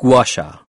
guasha